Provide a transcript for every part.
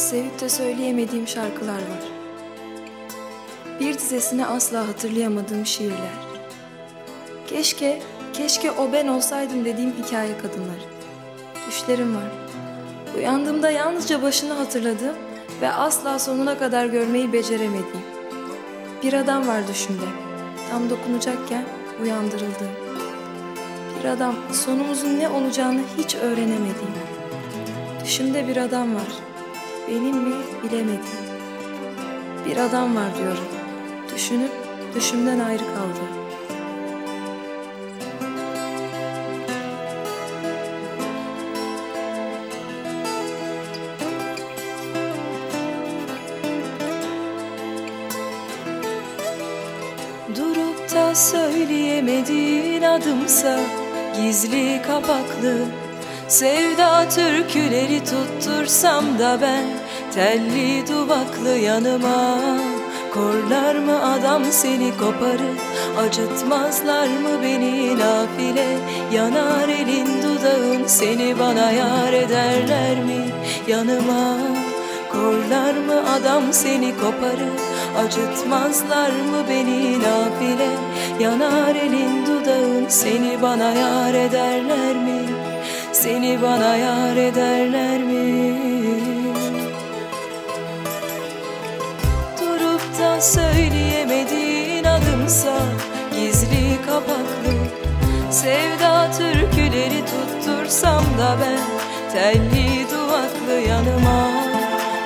Sevip de söyleyemediğim şarkılar var. Bir dizesine asla hatırlayamadığım şiirler. Keşke, keşke o ben olsaydım dediğim hikaye kadınları. Düşlerim var. Uyandığımda yalnızca başını hatırladığım ve asla sonuna kadar görmeyi beceremediğim. Bir adam var düşümde. Tam dokunacakken uyandırıldı. Bir adam sonumuzun ne olacağını hiç öğrenemediğim. Düşümde bir adam var. Benim mi bilemedim. Bir adam var diyorum. Düşünüp düşümden ayrı kaldı. Durup da söyleyemediğin adımsa Gizli kapaklı Sevda türküleri tuttursam da ben Telli duvaklı yanıma Korlar mı adam seni koparır Acıtmazlar mı beni nafile? Yanar elin dudağın seni bana yar ederler mi? Yanıma Korlar mı adam seni koparır Acıtmazlar mı beni nafile? Yanar elin dudağın seni bana yar ederler mi? Seni bana yar ederler mi söyleyemediğin adımsa Gizli kapaklı Sevda türküleri tuttursam da ben Telli duvaklı yanıma.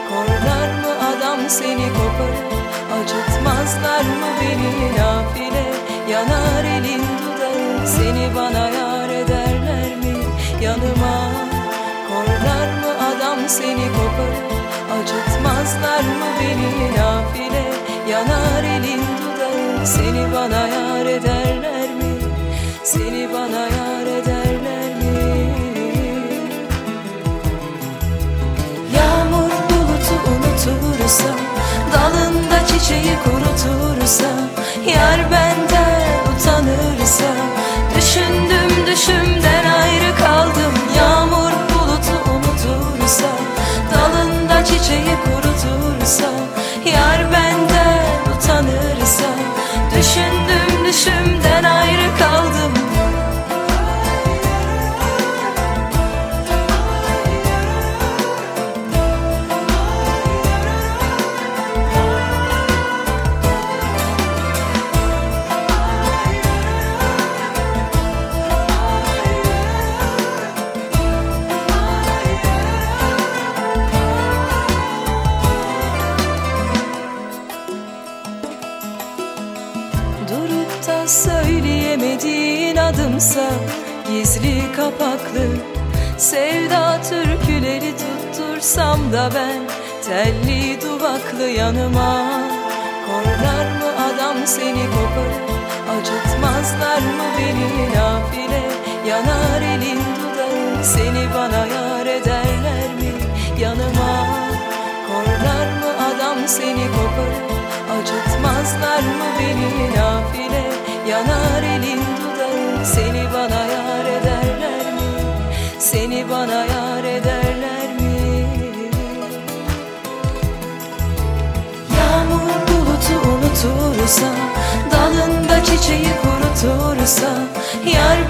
Korlar mı adam seni koparır Acıtmazlar mı beni? Nafile Yanar elin dudağı Seni bana yar ederler mi yanıma? Korlar mı adam seni koparır Acıtmazlar mı beni? Nafile Yanar elin dudağı Seni bana yar ederler mi? Seni bana yar ederler mi? Yağmur bulutu unutursa Dalında çiçeği kurutursa söyleyemediğin adımsa Gizli kapaklı Sevda türküleri tuttursam da ben Telli duvaklı yanıma. Korlar mı adam seni koparır Acıtmazlar mı beni? Nafile Yanar elin dudağı Seni bana yar ederler mi yanıma? Korlar mı adam seni koparır Acıtmazlar mı beni? Nafile Yanar elin dudağı Seni bana yar ederler mi? Seni bana yar ederler mi? Yağmur bulutu unutursa Dalında çiçeği kurutursa Yar